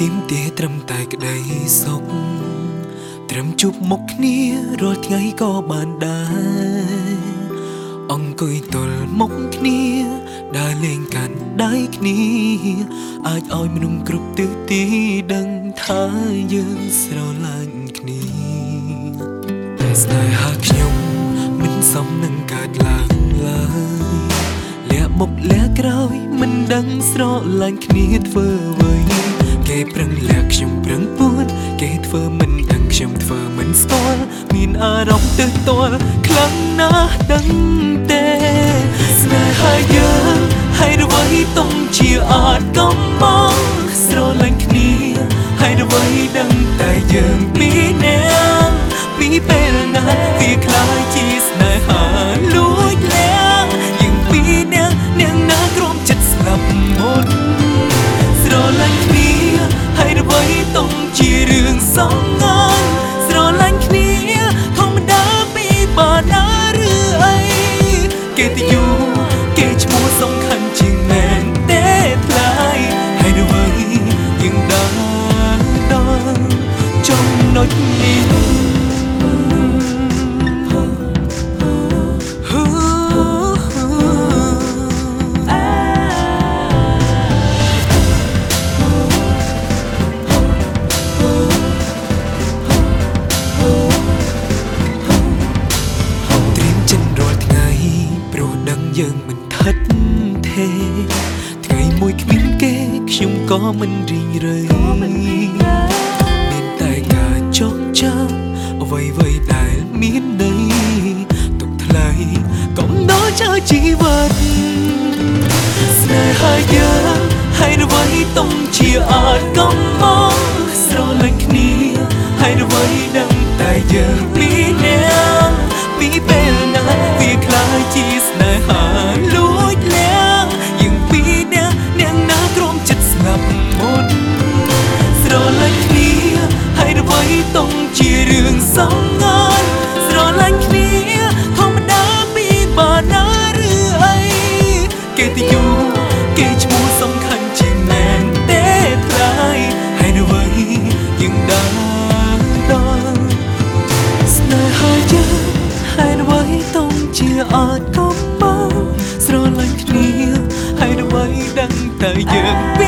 ទីមទាត្រឹមតែក្តីសុខត្រឹមជួបមុខគ្នារាល់ថ្ងៃក៏បានដែរអង្គុយទល់មុខគ្នាដើរលេងកាន់ដៃគ្នា អាចឲ្យមនុស្សគ្រប់ទិសទីដឹងថាយើងស្រឡាញ់គ្នាតែស្នេហាខ្ញុំមិនសមនឹងកើតឡើងឡើយលាក់មុខលាក់ក្រោយមិនដឹងស្រឡាញ់គ្នាធ្វើអ្វី គេប្រឹងលាក់ខ្ញុំប្រឹងពួនគេធ្វើមិនដឹងខ្ញុំធ្វើមិនស្គាល់មានអារម្មណ៍ទើសទាល់ខ្លាំងណាស់ដឹងទេស្នេហាយើង រឿង យើងមិនថិតទេថ្ងៃមួយគ្មានគេខ្ញុំក៏មិនរីងរៃមានតែការចងចាំអ្វីអ្វីដែលមានន័យទុកថ្លៃកុំដល់ចោលជីវិតស្នេហាយើងហើយអ្វីទុំជាអាចកំមកស្រឡាញ់គ្នាហើយអ្វីដឹងតែយើង សំងាញ់ស្រឡាញ់គ្នាធម្មតាពីបានណាឬអីគេទៅយូគេឈ្មោះសំខាន់ជាងមែនទេថ្លៃហើយអ្វីយើងដឹងដល់ស្នេហាយើងហើយអ្វីទុំជាអាចកំមកស្រឡាញ់គ្នាហើយអ្វីដឹងតែយើងពីរ